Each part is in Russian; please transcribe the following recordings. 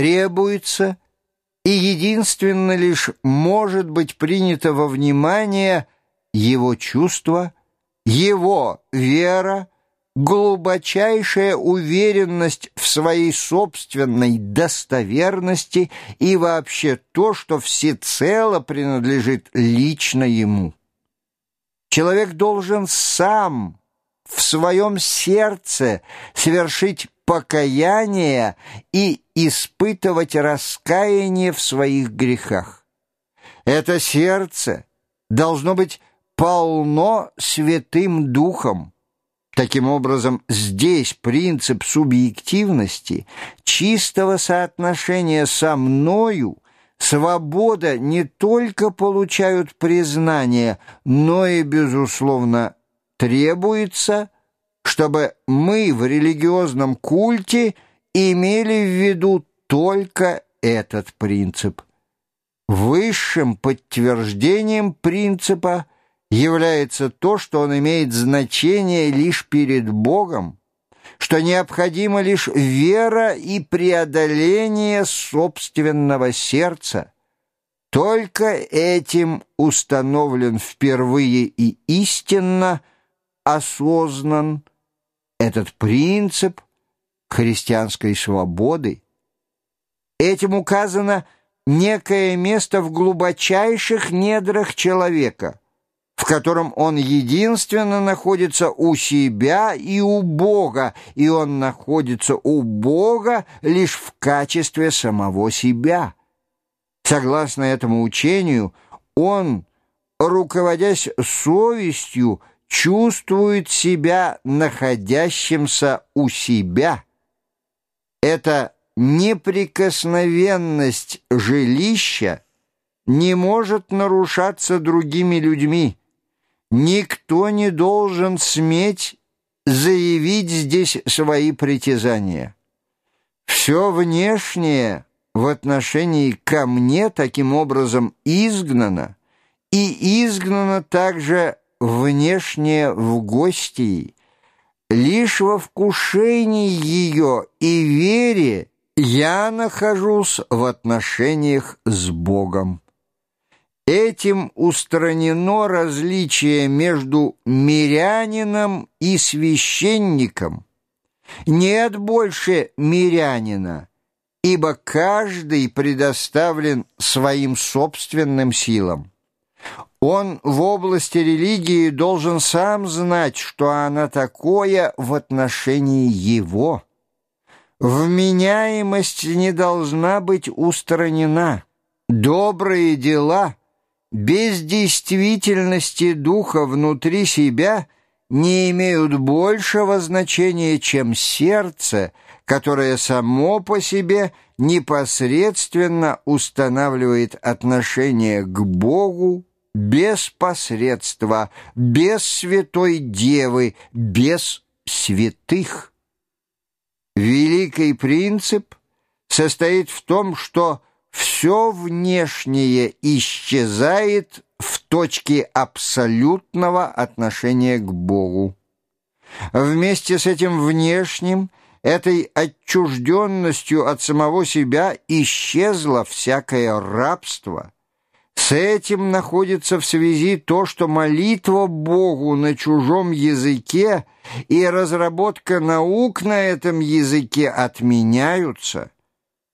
требуется и единственно лишь может быть принято во внимание его чувство, его вера, глубочайшая уверенность в своей собственной достоверности и вообще то, что всецело принадлежит лично ему. Человек должен сам в своем сердце совершить покаяние и испытывать раскаяние в своих грехах. Это сердце должно быть полно Святым Духом. Таким образом, здесь принцип субъективности, чистого соотношения со мною, свобода не только получают признание, но и, безусловно, требуется, чтобы мы в религиозном культе имели в виду только этот принцип. Высшим подтверждением принципа является то, что он имеет значение лишь перед Богом, что необходима лишь вера и преодоление собственного сердца. Только этим установлен впервые и истинно осознан этот принцип христианской свободы. Этим указано некое место в глубочайших недрах человека, в котором он единственно находится у себя и у Бога, и он находится у Бога лишь в качестве самого себя. Согласно этому учению, он, руководясь совестью, чувствует себя находящимся у себя. Эта неприкосновенность жилища не может нарушаться другими людьми. Никто не должен сметь заявить здесь свои притязания. Все внешнее в отношении ко мне таким образом изгнано, и изгнано также внешне в гости, лишь во вкушении ее и вере я нахожусь в отношениях с Богом. Этим устранено различие между мирянином и священником. Нет больше мирянина, ибо каждый предоставлен своим собственным силам. Он в области религии должен сам знать, что она такое в отношении его. Вменяемость не должна быть устранена. Добрые дела без действительности духа внутри себя не имеют большего значения, чем сердце, которое само по себе непосредственно устанавливает отношение к Богу, без посредства, без святой девы, без святых. Великий принцип состоит в том, что все внешнее исчезает в точке абсолютного отношения к Богу. Вместе с этим внешним, этой отчужденностью от самого себя исчезло всякое рабство – с этим находится в связи то, что молитва Богу на чужом языке и разработка наук на этом языке отменяются.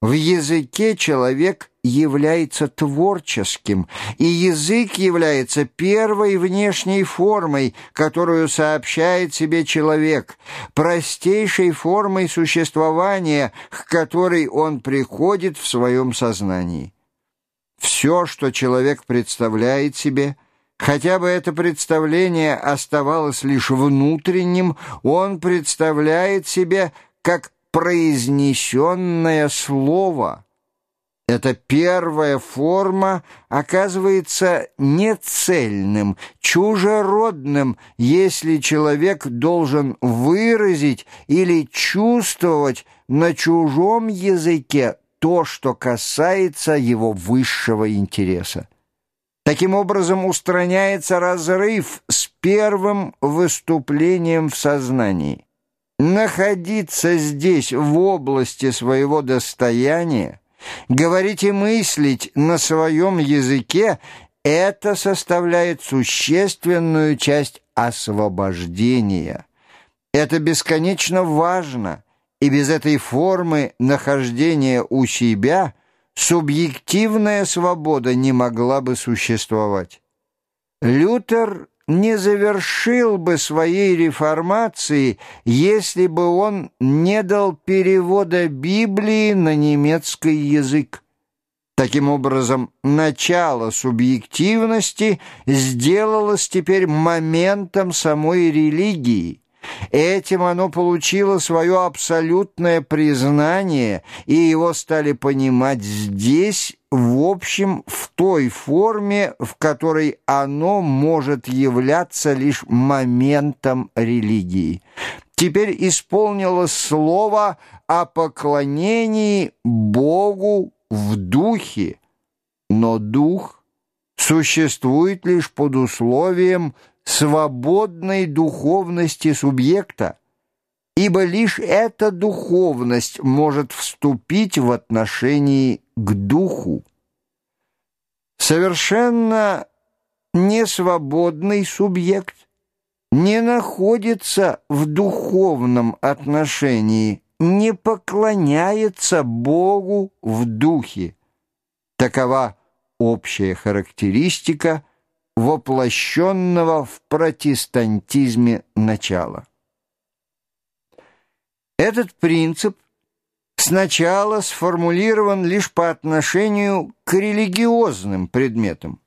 В языке человек является творческим, и язык является первой внешней формой, которую сообщает себе человек, простейшей формой существования, к которой он приходит в своем сознании. Все, что человек представляет себе, хотя бы это представление оставалось лишь внутренним, он представляет себе как произнесенное слово. Эта первая форма оказывается нецельным, чужеродным, если человек должен выразить или чувствовать на чужом языке то, что касается его высшего интереса. Таким образом устраняется разрыв с первым выступлением в сознании. находиться здесь, в области своего достояния, говорить и мыслить на своем языке, это составляет существенную часть освобождения. Это бесконечно важно, и без этой формы нахождения у себя субъективная свобода не могла бы существовать. Лютер не завершил бы своей реформации, если бы он не дал перевода Библии на немецкий язык. Таким образом, начало субъективности сделалось теперь моментом самой религии. Этим оно получило свое абсолютное признание, и его стали понимать здесь, в общем, в той форме, в которой оно может являться лишь моментом религии. Теперь исполнилось слово о поклонении Богу в духе, но дух существует лишь под условием свободной духовности субъекта, ибо лишь эта духовность может вступить в отношении к духу. Совершенно несвободный субъект не находится в духовном отношении, не поклоняется Богу в духе. Такова общая характеристика – воплощенного в протестантизме начала. Этот принцип сначала сформулирован лишь по отношению к религиозным предметам.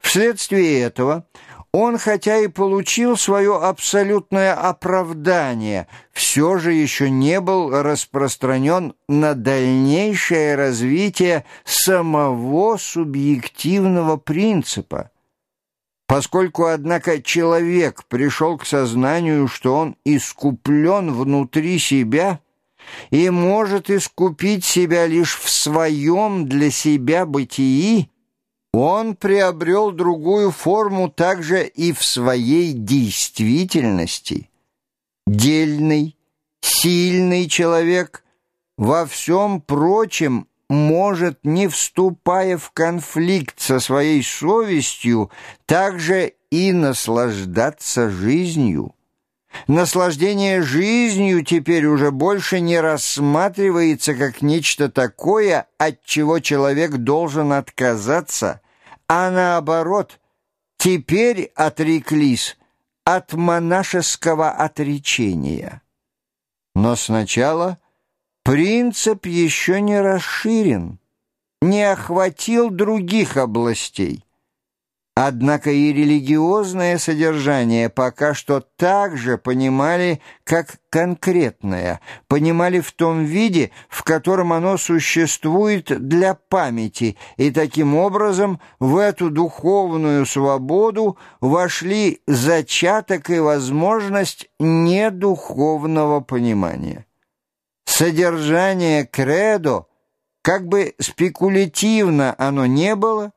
Вследствие этого он, хотя и получил свое абсолютное оправдание, все же еще не был распространен на дальнейшее развитие самого субъективного принципа, Поскольку, однако, человек пришел к сознанию, что он искуплен внутри себя и может искупить себя лишь в своем для себя бытии, он приобрел другую форму также и в своей действительности. Дельный, сильный человек во всем прочем может, не вступая в конфликт со своей совестью, также и наслаждаться жизнью. Наслаждение жизнью теперь уже больше не рассматривается как нечто такое, от чего человек должен отказаться, а наоборот, теперь отреклись от монашеского отречения. Но сначала – Принцип еще не расширен, не охватил других областей. Однако и религиозное содержание пока что также понимали как конкретное, понимали в том виде, в котором оно существует для памяти, и таким образом в эту духовную свободу вошли зачаток и возможность недуховного понимания. Содержание кредо, как бы спекулятивно оно не было,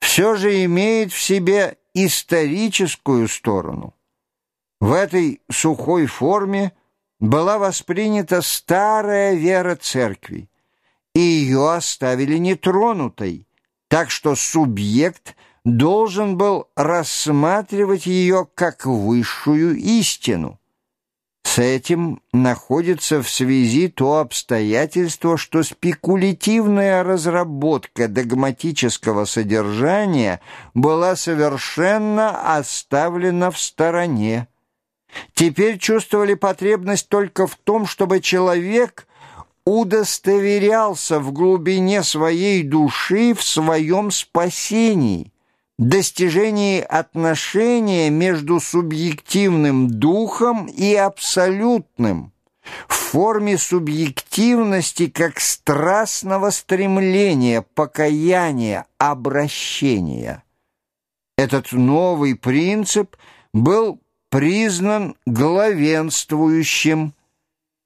все же имеет в себе историческую сторону. В этой сухой форме была воспринята старая вера церкви, и ее оставили нетронутой, так что субъект должен был рассматривать ее как высшую истину. С этим находится в связи то обстоятельство, что спекулятивная разработка догматического содержания была совершенно оставлена в стороне. Теперь чувствовали потребность только в том, чтобы человек удостоверялся в глубине своей души в своем спасении – достижении отношения между субъективным духом и абсолютным, в форме субъективности как страстного стремления, покаяния, обращения. Этот новый принцип был признан главенствующим,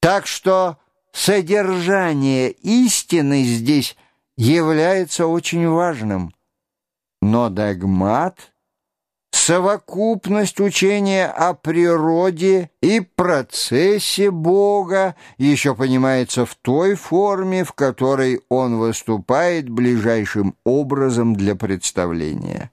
так что содержание истины здесь является очень важным – но догмат Совокупность учения о природе и процессе Бога еще понимается в той форме, в которой он выступает ближайшим образом для представления.